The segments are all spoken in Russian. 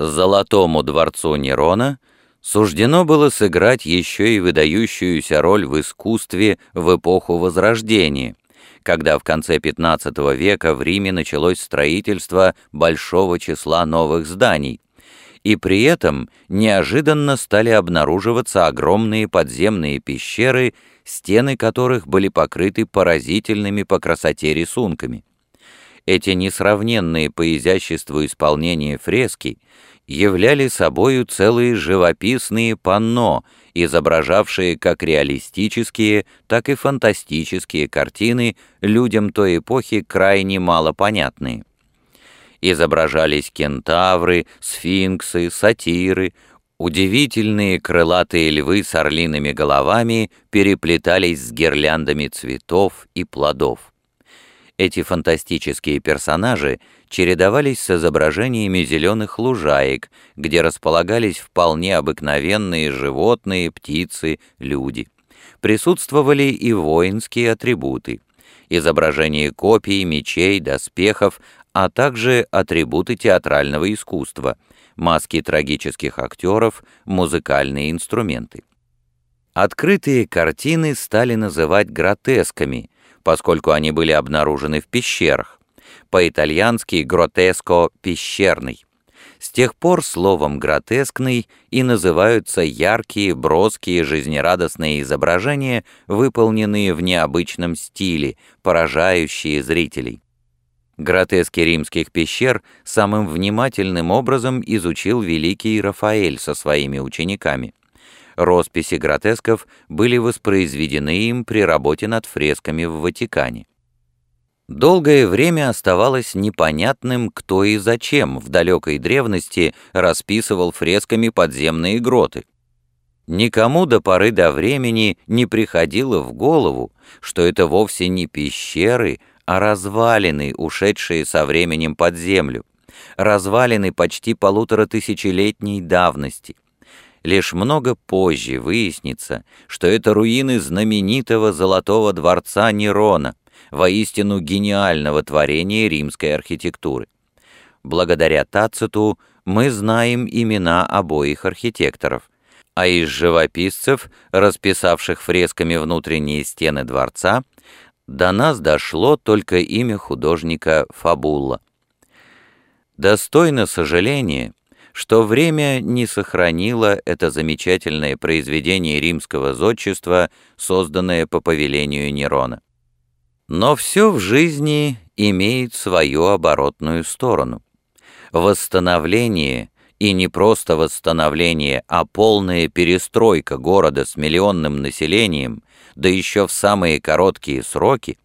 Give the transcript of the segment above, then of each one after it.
Золотому дворцу Нерона суждено было сыграть еще и выдающуюся роль в искусстве в эпоху Возрождения, когда в конце XV века в Риме началось строительство большого числа новых зданий, и при этом неожиданно стали обнаруживаться огромные подземные пещеры, стены которых были покрыты поразительными по красоте рисунками. Эти несравненные по изяществу исполнения фрески являли собою целые живописные панно, изображавшие как реалистические, так и фантастические картины, людям той эпохи крайне малопонятные. Изображались кентавры, сфинксы, сатиры, удивительные крылатые львы с орлиными головами переплетались с гирляндами цветов и плодов. Эти фантастические персонажи чередовались с изображениями зеленых лужаек, где располагались вполне обыкновенные животные, птицы, люди. Присутствовали и воинские атрибуты, изображения копий, мечей, доспехов, а также атрибуты театрального искусства, маски трагических актеров, музыкальные инструменты. Открытые картины стали называть гротесками – поскольку они были обнаружены в пещерах. По-итальянски «гротеско» — «пещерный». С тех пор словом «гротескный» и называются яркие, броские, жизнерадостные изображения, выполненные в необычном стиле, поражающие зрителей. Гротески римских пещер самым внимательным образом изучил великий Рафаэль со своими учениками. Росписи гротесков были воспроизведены им при работе над фресками в Ватикане. Долгое время оставалось непонятным, кто и зачем в далекой древности расписывал фресками подземные гроты. Никому до поры до времени не приходило в голову, что это вовсе не пещеры, а развалины, ушедшие со временем под землю, развалины почти полутора тысячелетней давности — Лишь много позже выяснится, что это руины знаменитого золотого дворца Нерона, воистину гениального творения римской архитектуры. Благодаря Тациту мы знаем имена обоих архитекторов, а из живописцев, расписавших фресками внутренние стены дворца, до нас дошло только имя художника Фабула. Достойно сожаления, что время не сохранило это замечательное произведение римского зодчества, созданное по повелению Нерона. Но все в жизни имеет свою оборотную сторону. Восстановление, и не просто восстановление, а полная перестройка города с миллионным населением, да еще в самые короткие сроки,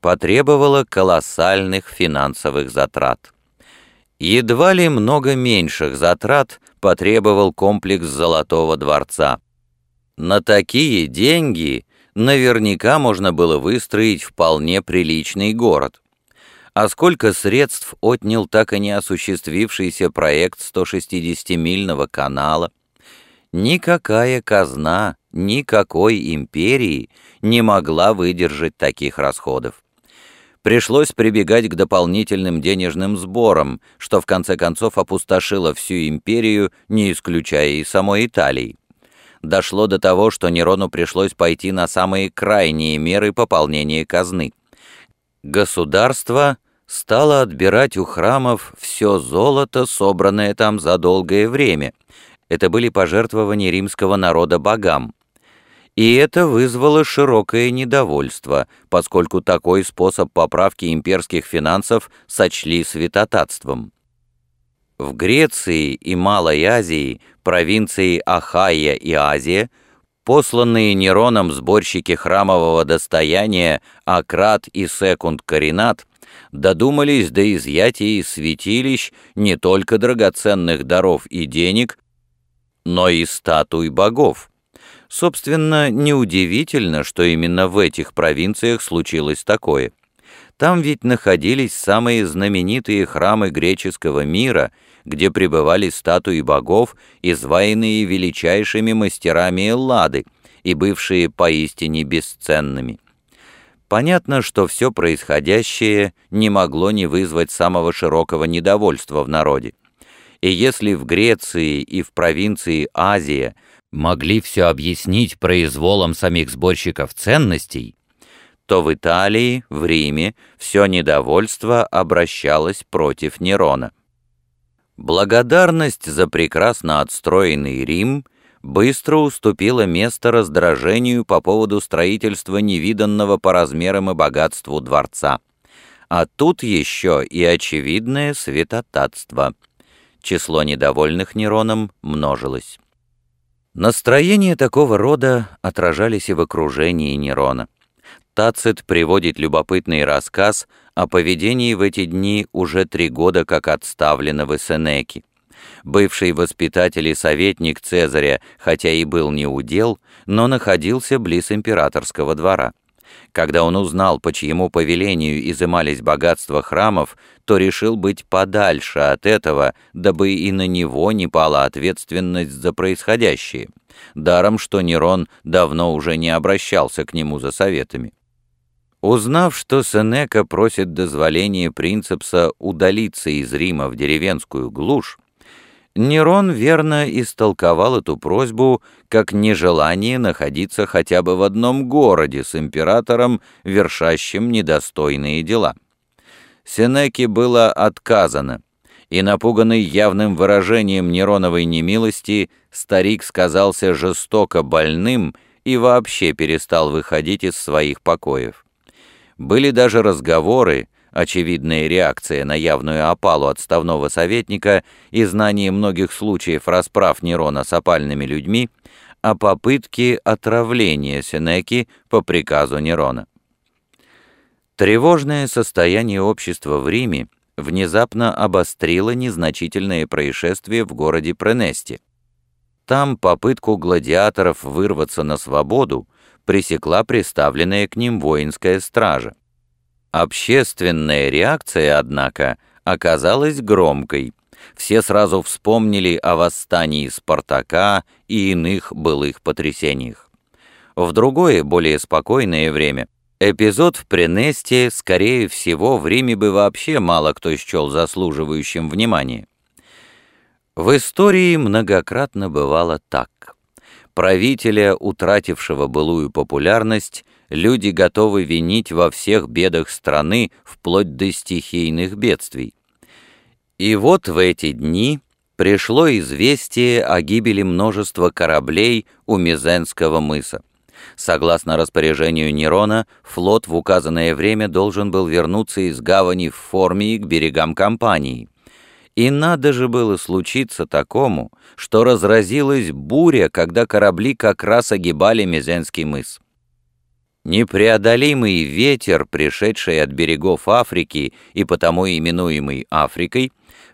потребовала колоссальных финансовых затрат. Едва ли много меньших затрат потребовал комплекс Золотого дворца. На такие деньги наверняка можно было выстроить вполне приличный город. А сколько средств отнял так и не осуществившийся проект 160-мильного канала? Никакая казна, никакой империи не могла выдержать таких расходов пришлось прибегать к дополнительным денежным сборам, что в конце концов опустошило всю империю, не исключая и самой Италии. Дошло до того, что Нерону пришлось пойти на самые крайние меры пополнения казны. Государство стало отбирать у храмов все золото, собранное там за долгое время. Это были пожертвования римского народа богам. И это вызвало широкое недовольство, поскольку такой способ поправки имперских финансов сочли святотатством. В Греции и Малой Азии, провинции Ахайя и Азия, посланные Нероном сборщики храмового достояния Акрат и Секунд Каринат додумались до изъятия из святилищ не только драгоценных даров и денег, но и статуй богов. Собственно, неудивительно, что именно в этих провинциях случилось такое. Там ведь находились самые знаменитые храмы греческого мира, где пребывали статуи богов, изваянные величайшими мастерами Эллады и бывшие поистине бесценными. Понятно, что все происходящее не могло не вызвать самого широкого недовольства в народе И если в Греции и в провинции Азия могли все объяснить произволом самих сборщиков ценностей, то в Италии, в Риме, все недовольство обращалось против Нерона. Благодарность за прекрасно отстроенный Рим быстро уступила место раздражению по поводу строительства невиданного по размерам и богатству дворца. А тут еще и очевидное святотатство. Число недовольных Нероном множилось. Настроения такого рода отражались и в окружении Нерона. Тацит приводит любопытный рассказ о поведении в эти дни уже три года как отставленного Сенеки. Бывший воспитатель и советник Цезаря, хотя и был не удел, но находился близ императорского двора. Когда он узнал, по чьему повелению изымались богатства храмов, то решил быть подальше от этого, дабы и на него не пала ответственность за происходящее. Даром, что Нерон давно уже не обращался к нему за советами. Узнав, что Сенека просит дозволения принцепса удалиться из Рима в деревенскую глушь, Нерон верно истолковал эту просьбу как нежелание находиться хотя бы в одном городе с императором, вершащим недостойные дела. Сенеке было отказано, и, напуганный явным выражением Нероновой немилости, старик сказался жестоко больным и вообще перестал выходить из своих покоев. Были даже разговоры, очевидная реакция на явную опалу отставного советника и знание многих случаев расправ Нерона с опальными людьми, о попытке отравления Сенеки по приказу Нерона. Тревожное состояние общества в Риме внезапно обострило незначительное происшествие в городе Пренесте. Там попытку гладиаторов вырваться на свободу пресекла приставленная к ним воинская стража. Общественная реакция, однако, оказалась громкой. Все сразу вспомнили о восстании Спартака и иных былых потрясениях. В другое, более спокойное время, эпизод в Пренесте, скорее всего, в Риме бы вообще мало кто счел заслуживающим внимания. В истории многократно бывало так правителя, утратившего былую популярность, люди готовы винить во всех бедах страны, вплоть до стихийных бедствий. И вот в эти дни пришло известие о гибели множества кораблей у Мизенского мыса. Согласно распоряжению Нерона, флот в указанное время должен был вернуться из гавани в Формии к берегам Кампании. И надо же было случиться такому, что разразилась буря, когда корабли как раз огибали Мезенский мыс. Непреодолимый ветер, пришедший от берегов Африки и потому именуемый Африкой,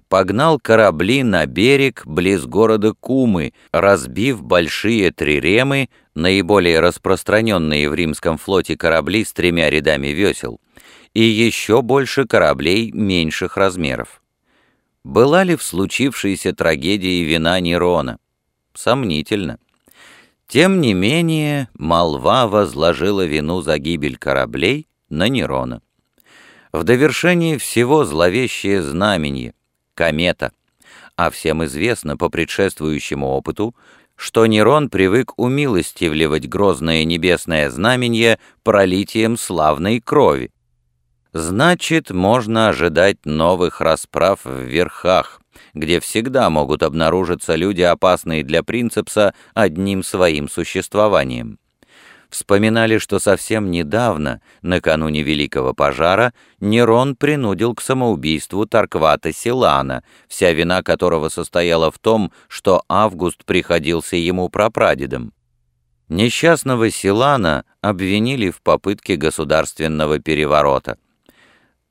погнал корабли на берег близ города Кумы, разбив большие триремы, наиболее распространенные в римском флоте корабли с тремя рядами весел, и еще больше кораблей меньших размеров. Была ли в случившейся трагедии вина Нерона? Сомнительно. Тем не менее, молва возложила вину за гибель кораблей на Нерона. В довершении всего зловещее знамение — комета. А всем известно по предшествующему опыту, что Нерон привык умилостивливать грозное небесное знамение пролитием славной крови. Значит, можно ожидать новых расправ в верхах, где всегда могут обнаружиться люди, опасные для принцепса одним своим существованием. Вспоминали, что совсем недавно, накануне Великого пожара, Нерон принудил к самоубийству Тарквата Силана, вся вина которого состояла в том, что Август приходился ему прапрадедом. Несчастного Силана обвинили в попытке государственного переворота.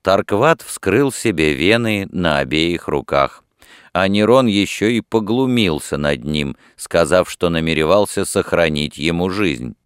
Таркват вскрыл себе вены на обеих руках, а Нерон еще и поглумился над ним, сказав, что намеревался сохранить ему жизнь.